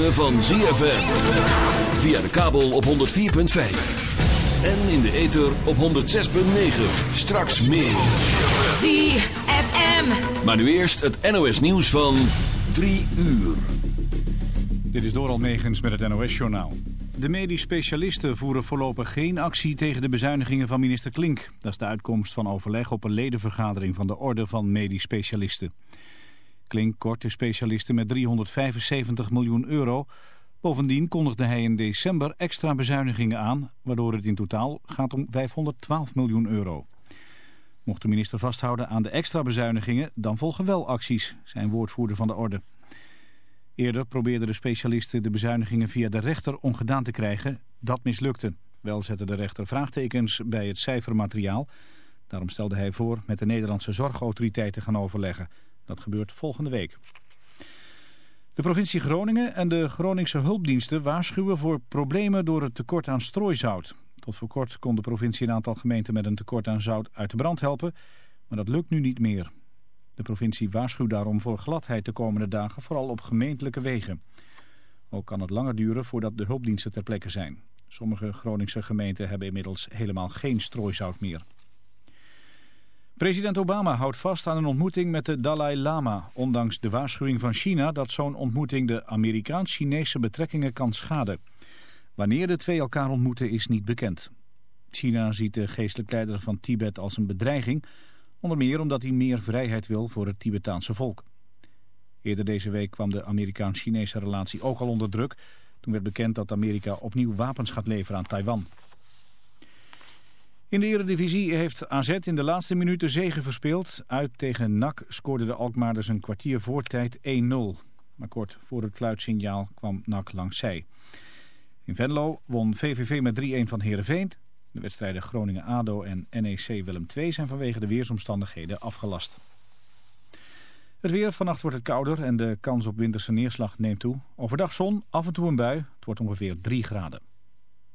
Ritme van ZFM. Via de kabel op 104.5. En in de ether op 106.9. Straks meer. ZFM. Maar nu eerst het NOS nieuws van 3 uur. Dit is Doral Megens met het NOS-journaal. De medisch specialisten voeren voorlopig geen actie tegen de bezuinigingen van minister Klink. Dat is de uitkomst van overleg op een ledenvergadering van de Orde van Medisch Specialisten. Klink kort de specialisten met 375 miljoen euro. Bovendien kondigde hij in december extra bezuinigingen aan, waardoor het in totaal gaat om 512 miljoen euro. Mocht de minister vasthouden aan de extra bezuinigingen, dan volgen wel acties, zijn woordvoerder van de Orde. Eerder probeerden de specialisten de bezuinigingen via de rechter ongedaan te krijgen. Dat mislukte. Wel zette de rechter vraagtekens bij het cijfermateriaal. Daarom stelde hij voor met de Nederlandse zorgautoriteit te gaan overleggen. Dat gebeurt volgende week. De provincie Groningen en de Groningse hulpdiensten waarschuwen voor problemen door het tekort aan strooizout. Tot voor kort kon de provincie een aantal gemeenten met een tekort aan zout uit de brand helpen, maar dat lukt nu niet meer. De provincie waarschuwt daarom voor gladheid de komende dagen, vooral op gemeentelijke wegen. Ook kan het langer duren voordat de hulpdiensten ter plekke zijn. Sommige Groningse gemeenten hebben inmiddels helemaal geen strooizout meer. President Obama houdt vast aan een ontmoeting met de Dalai Lama... ondanks de waarschuwing van China dat zo'n ontmoeting de Amerikaans-Chinese betrekkingen kan schaden. Wanneer de twee elkaar ontmoeten is niet bekend. China ziet de geestelijk leider van Tibet als een bedreiging... onder meer omdat hij meer vrijheid wil voor het Tibetaanse volk. Eerder deze week kwam de Amerikaans-Chinese relatie ook al onder druk... toen werd bekend dat Amerika opnieuw wapens gaat leveren aan Taiwan... In de Eredivisie heeft AZ in de laatste minuten zegen verspeeld. Uit tegen NAC scoorde de Alkmaarders een kwartier voortijd 1-0. Maar kort voor het fluitsignaal kwam NAC langs zij. In Venlo won VVV met 3-1 van Heerenveen. De wedstrijden Groningen-ADO en NEC Willem II zijn vanwege de weersomstandigheden afgelast. Het weer, vannacht wordt het kouder en de kans op winterse neerslag neemt toe. Overdag zon, af en toe een bui. Het wordt ongeveer 3 graden.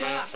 Yeah.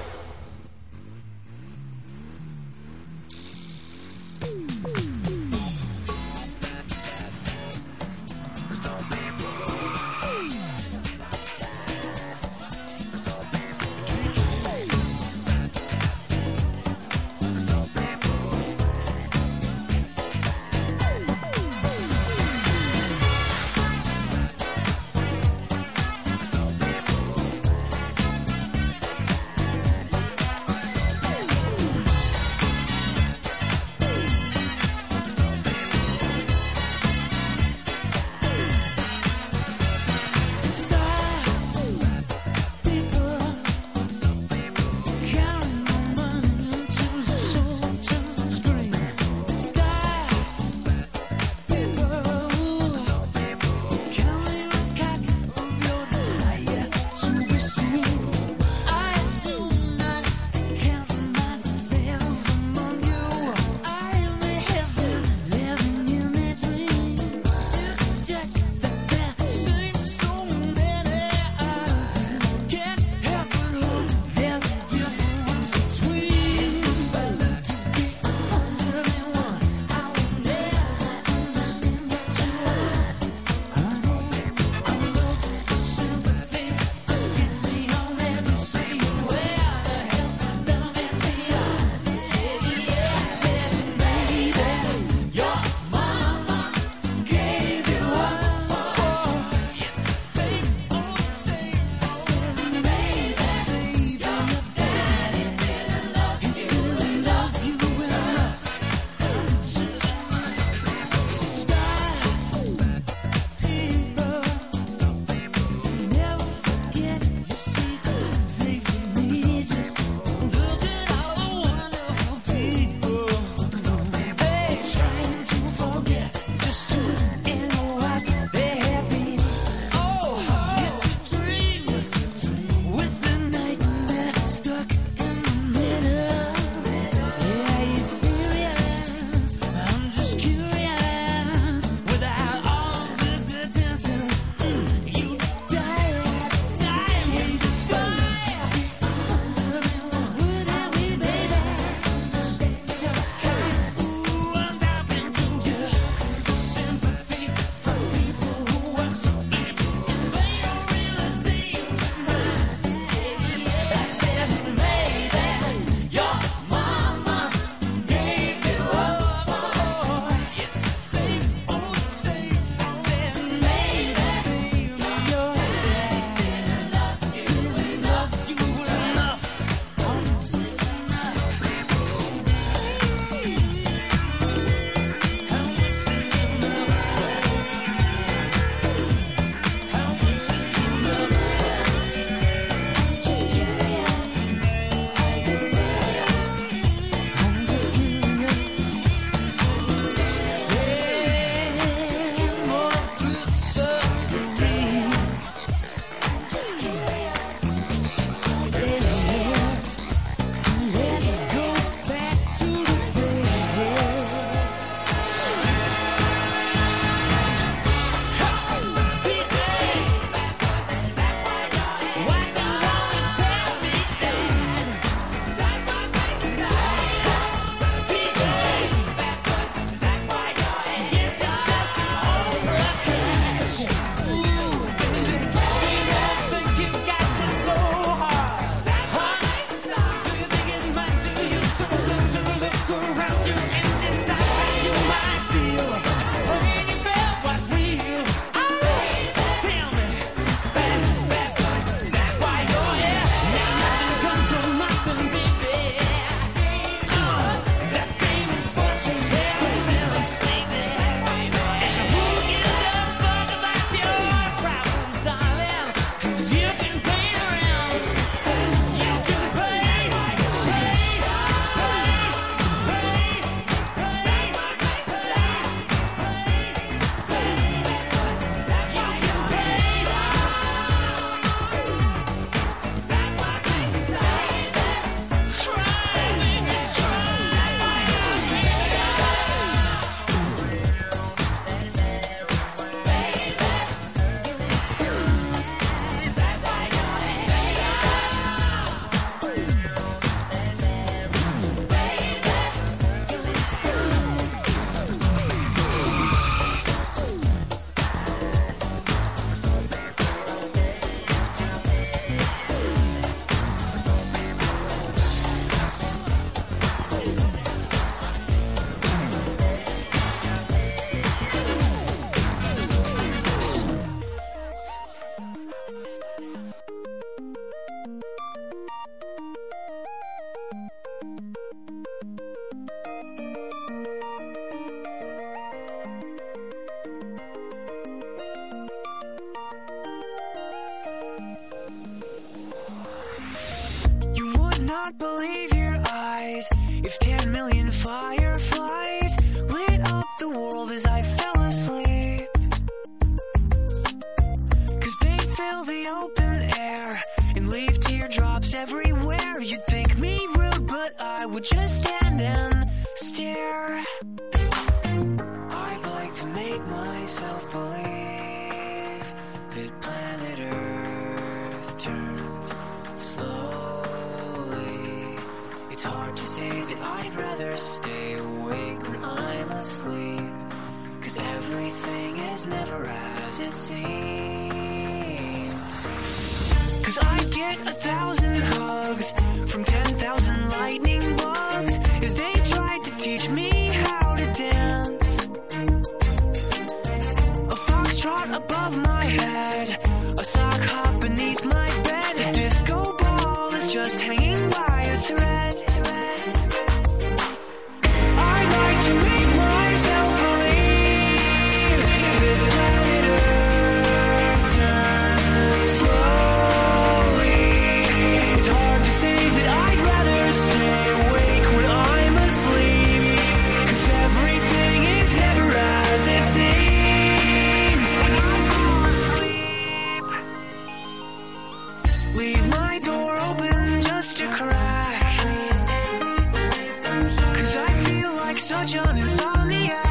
insomnia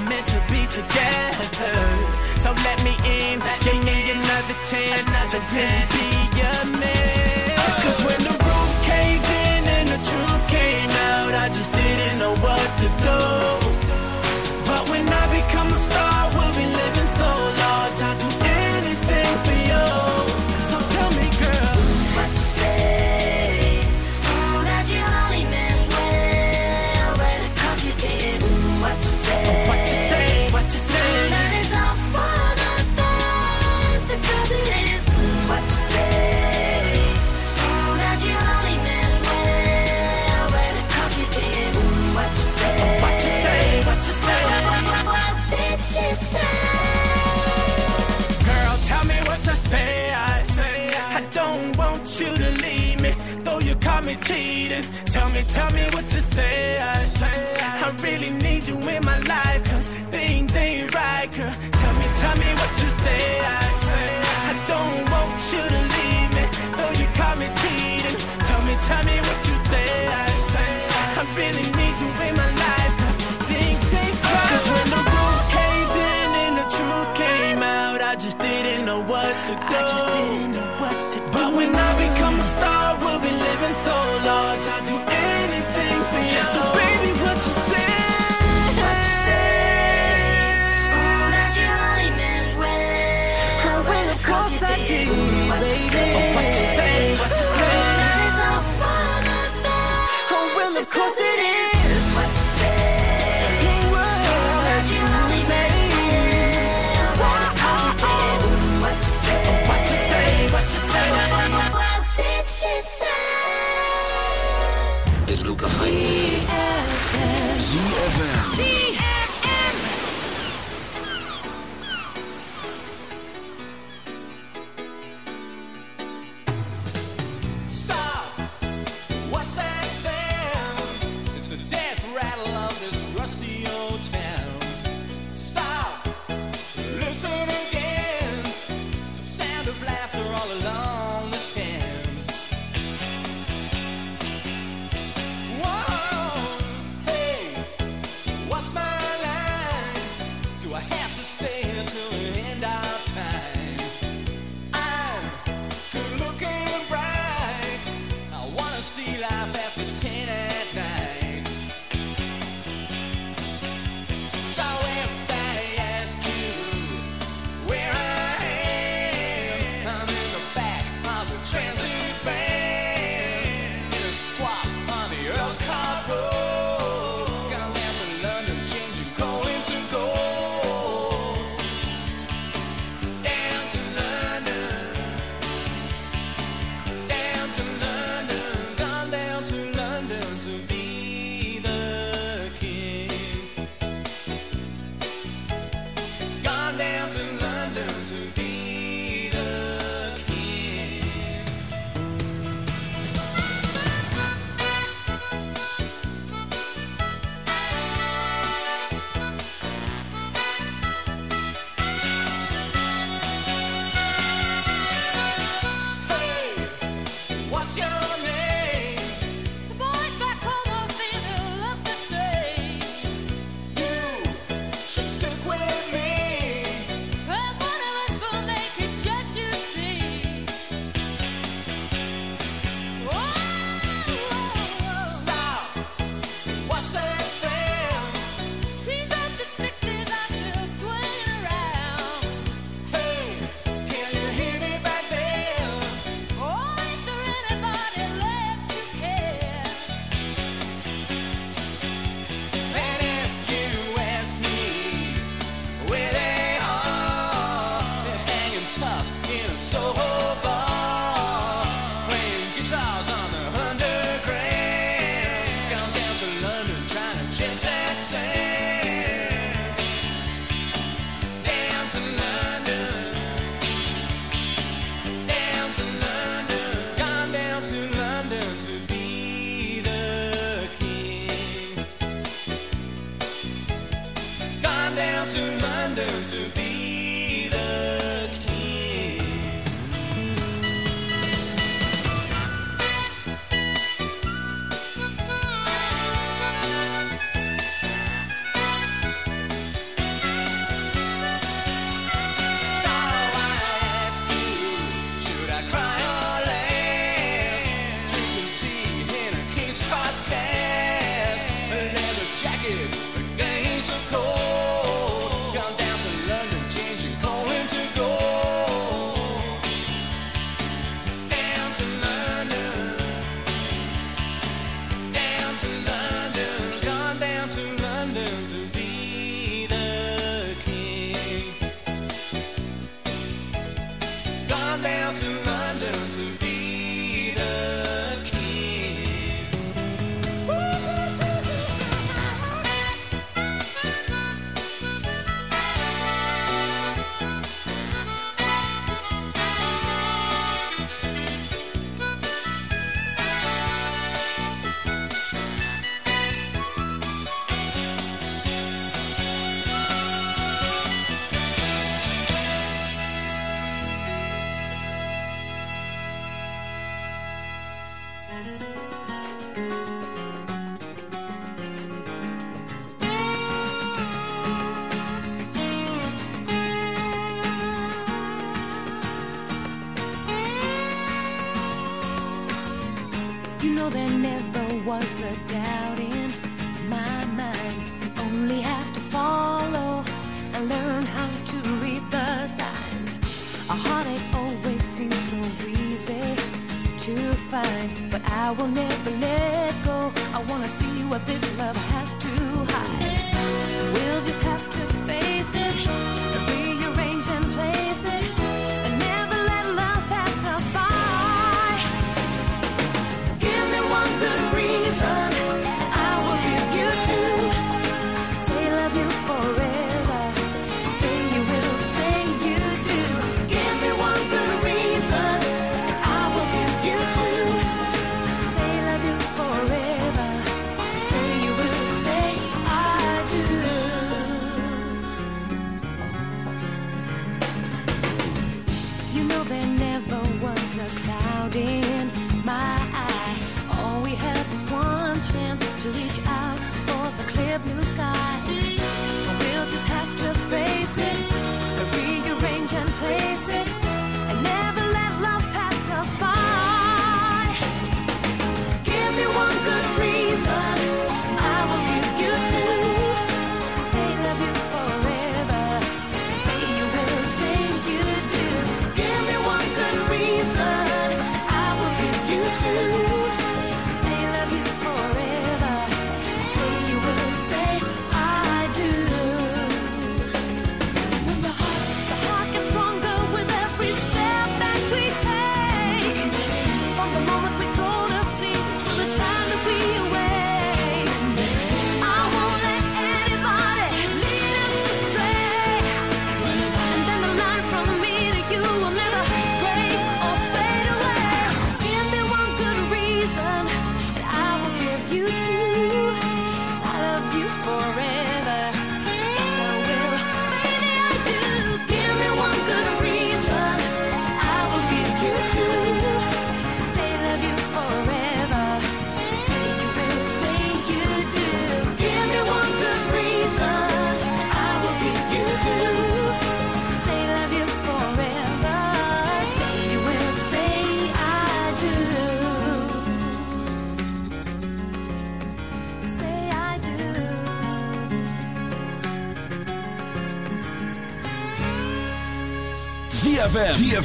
were meant to be together. So let me in, give me another chance, another chance. cheating. Tell me, tell me what you say. I